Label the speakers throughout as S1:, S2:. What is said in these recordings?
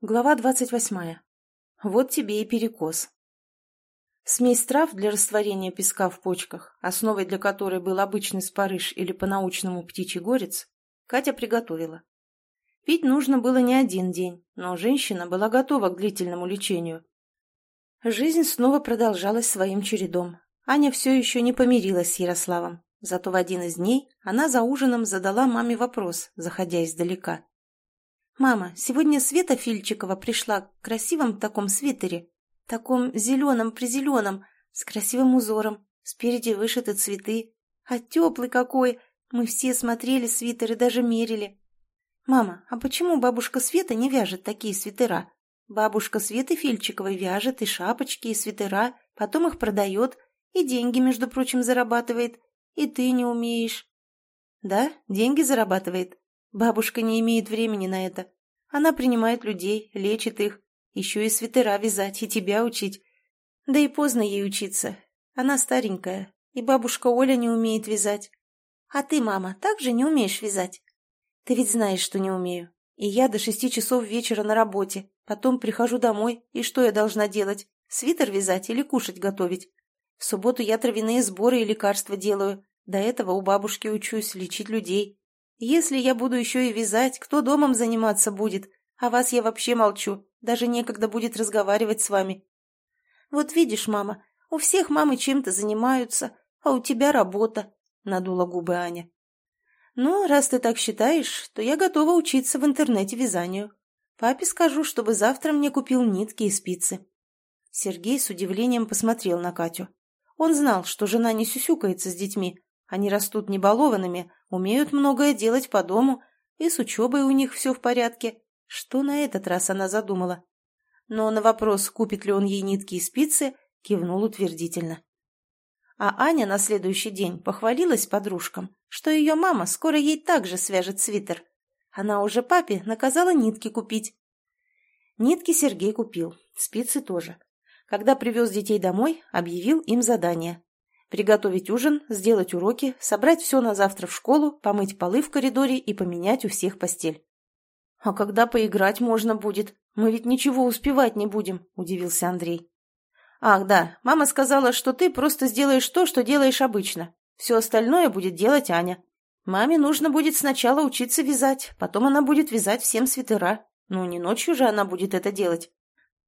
S1: Глава двадцать восьмая. Вот тебе и перекос. Смесь трав для растворения песка в почках, основой для которой был обычный спарыш или по-научному птичий горец, Катя приготовила. Пить нужно было не один день, но женщина была готова к длительному лечению. Жизнь снова продолжалась своим чередом. Аня все еще не помирилась с Ярославом, зато в один из дней она за ужином задала маме вопрос, заходя издалека. «Мама, сегодня Света Фильчикова пришла в красивом таком свитере, таком зеленом-призеленом, с красивым узором, спереди вышиты цветы. А теплый какой! Мы все смотрели свитеры, даже мерили. Мама, а почему бабушка Света не вяжет такие свитера? Бабушка Светы Фильчиковой вяжет и шапочки, и свитера, потом их продает, и деньги, между прочим, зарабатывает. И ты не умеешь. Да, деньги зарабатывает. Бабушка не имеет времени на это. Она принимает людей, лечит их, еще и свитера вязать и тебя учить. Да и поздно ей учиться. Она старенькая, и бабушка Оля не умеет вязать. А ты, мама, также не умеешь вязать? Ты ведь знаешь, что не умею. И я до шести часов вечера на работе. Потом прихожу домой, и что я должна делать? Свитер вязать или кушать готовить? В субботу я травяные сборы и лекарства делаю. До этого у бабушки учусь лечить людей. Если я буду еще и вязать, кто домом заниматься будет? А вас я вообще молчу, даже некогда будет разговаривать с вами. Вот видишь, мама, у всех мамы чем-то занимаются, а у тебя работа, — надула губы Аня. Ну, раз ты так считаешь, то я готова учиться в интернете вязанию. Папе скажу, чтобы завтра мне купил нитки и спицы. Сергей с удивлением посмотрел на Катю. Он знал, что жена не сюсюкается с детьми, они растут небалованными, умеют многое делать по дому, и с учебой у них все в порядке. Что на этот раз она задумала? Но на вопрос, купит ли он ей нитки и спицы, кивнул утвердительно. А Аня на следующий день похвалилась подружкам, что ее мама скоро ей также свяжет свитер. Она уже папе наказала нитки купить. Нитки Сергей купил, спицы тоже. Когда привез детей домой, объявил им задание Приготовить ужин, сделать уроки, собрать все на завтра в школу, помыть полы в коридоре и поменять у всех постель. «А когда поиграть можно будет? Мы ведь ничего успевать не будем», – удивился Андрей. «Ах, да, мама сказала, что ты просто сделаешь то, что делаешь обычно. Все остальное будет делать Аня. Маме нужно будет сначала учиться вязать, потом она будет вязать всем свитера. Ну, не ночью же она будет это делать.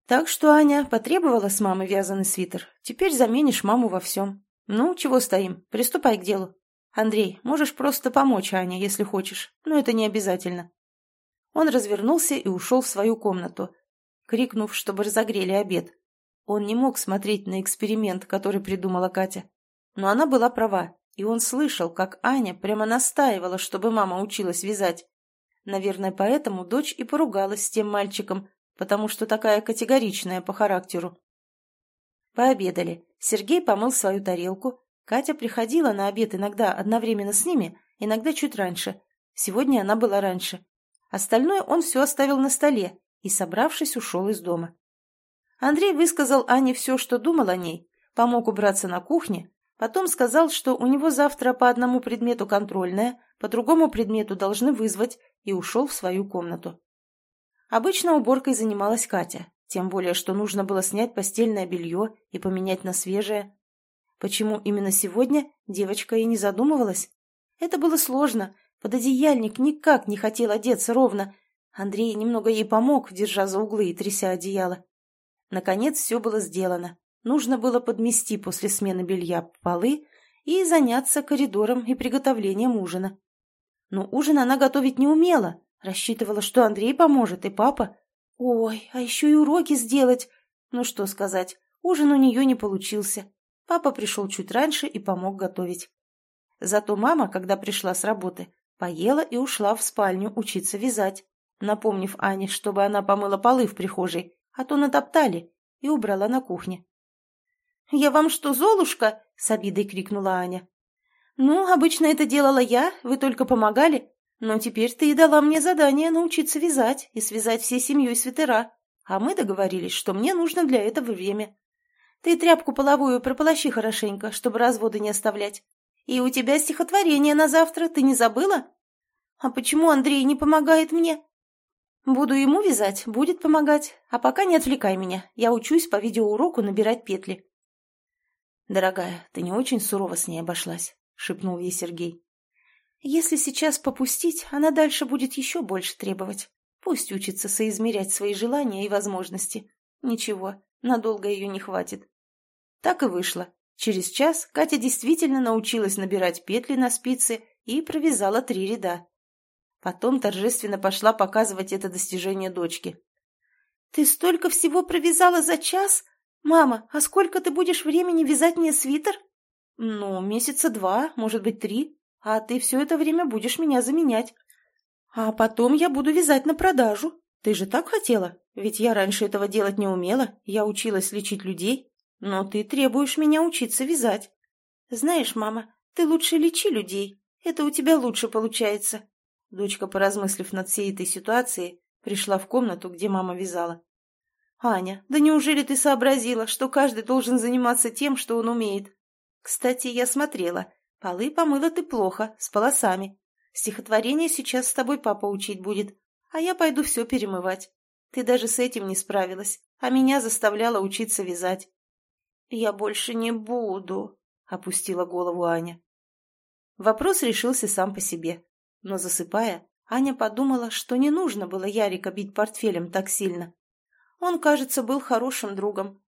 S1: Так что, Аня, потребовала с мамы вязаный свитер. Теперь заменишь маму во всем. «Ну, чего стоим? Приступай к делу. Андрей, можешь просто помочь Ане, если хочешь, но это не обязательно». Он развернулся и ушел в свою комнату, крикнув, чтобы разогрели обед. Он не мог смотреть на эксперимент, который придумала Катя. Но она была права, и он слышал, как Аня прямо настаивала, чтобы мама училась вязать. Наверное, поэтому дочь и поругалась с тем мальчиком, потому что такая категоричная по характеру. Пообедали. Сергей помыл свою тарелку. Катя приходила на обед иногда одновременно с ними, иногда чуть раньше. Сегодня она была раньше. Остальное он все оставил на столе и, собравшись, ушел из дома. Андрей высказал Ане все, что думал о ней, помог убраться на кухне, потом сказал, что у него завтра по одному предмету контрольная, по другому предмету должны вызвать, и ушел в свою комнату. Обычно уборкой занималась Катя, тем более, что нужно было снять постельное белье и поменять на свежее. Почему именно сегодня девочка и не задумывалась? Это было сложно. Пододеяльник никак не хотел одеться ровно. Андрей немного ей помог, держа за углы и тряся одеяло. Наконец все было сделано. Нужно было подмести после смены белья полы и заняться коридором и приготовлением ужина. Но ужин она готовить не умела. Рассчитывала, что Андрей поможет и папа. Ой, а еще и уроки сделать. Ну что сказать, ужин у нее не получился. Папа пришел чуть раньше и помог готовить. Зато мама, когда пришла с работы, поела и ушла в спальню учиться вязать, напомнив Ане, чтобы она помыла полы в прихожей, а то натоптали, и убрала на кухне. «Я вам что, Золушка?» — с обидой крикнула Аня. «Ну, обычно это делала я, вы только помогали. Но теперь ты и дала мне задание научиться вязать и связать всей семьей свитера, а мы договорились, что мне нужно для этого время. Ты тряпку половую прополощи хорошенько, чтобы разводы не оставлять. И у тебя стихотворение на завтра, ты не забыла? А почему Андрей не помогает мне? Буду ему вязать, будет помогать. А пока не отвлекай меня. Я учусь по видеоуроку набирать петли. «Дорогая, ты не очень сурово с ней обошлась», — шепнул ей Сергей. «Если сейчас попустить, она дальше будет еще больше требовать. Пусть учится соизмерять свои желания и возможности. Ничего, надолго ее не хватит». Так и вышло. Через час Катя действительно научилась набирать петли на спице и провязала три ряда. Потом торжественно пошла показывать это достижение дочке. «Ты столько всего провязала за час? Мама, а сколько ты будешь времени вязать мне свитер?» «Ну, месяца два, может быть, три. А ты все это время будешь меня заменять. А потом я буду вязать на продажу. Ты же так хотела? Ведь я раньше этого делать не умела. Я училась лечить людей. Но ты требуешь меня учиться вязать. Знаешь, мама, ты лучше лечи людей. Это у тебя лучше получается. Дочка, поразмыслив над всей этой ситуацией, пришла в комнату, где мама вязала. «Аня, да неужели ты сообразила, что каждый должен заниматься тем, что он умеет? Кстати, я смотрела. Полы помыла ты плохо, с полосами. Стихотворение сейчас с тобой папа учить будет, а я пойду все перемывать. Ты даже с этим не справилась, а меня заставляла учиться вязать». «Я больше не буду», — опустила голову Аня. Вопрос решился сам по себе. Но засыпая, Аня подумала, что не нужно было Ярика бить портфелем так сильно. Он, кажется, был хорошим другом.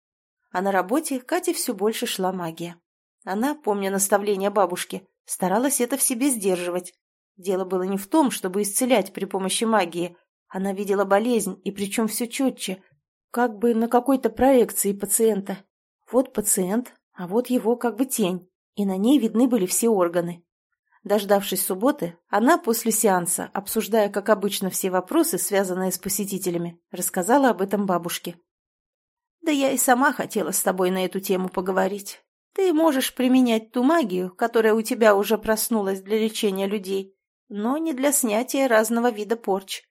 S1: А на работе Кате все больше шла магия. Она, помня наставления бабушки, старалась это в себе сдерживать. Дело было не в том, чтобы исцелять при помощи магии. Она видела болезнь, и причем все четче, как бы на какой-то проекции пациента. Вот пациент, а вот его как бы тень, и на ней видны были все органы. Дождавшись субботы, она после сеанса, обсуждая, как обычно, все вопросы, связанные с посетителями, рассказала об этом бабушке. «Да я и сама хотела с тобой на эту тему поговорить. Ты можешь применять ту магию, которая у тебя уже проснулась для лечения людей, но не для снятия разного вида порч.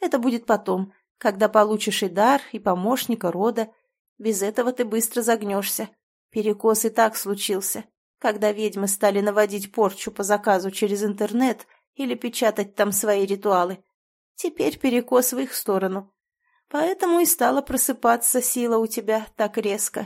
S1: Это будет потом, когда получишь и дар, и помощника рода. Без этого ты быстро загнешься. Перекос и так случился когда ведьмы стали наводить порчу по заказу через интернет или печатать там свои ритуалы. Теперь перекос в их сторону. Поэтому и стала просыпаться сила у тебя так резко.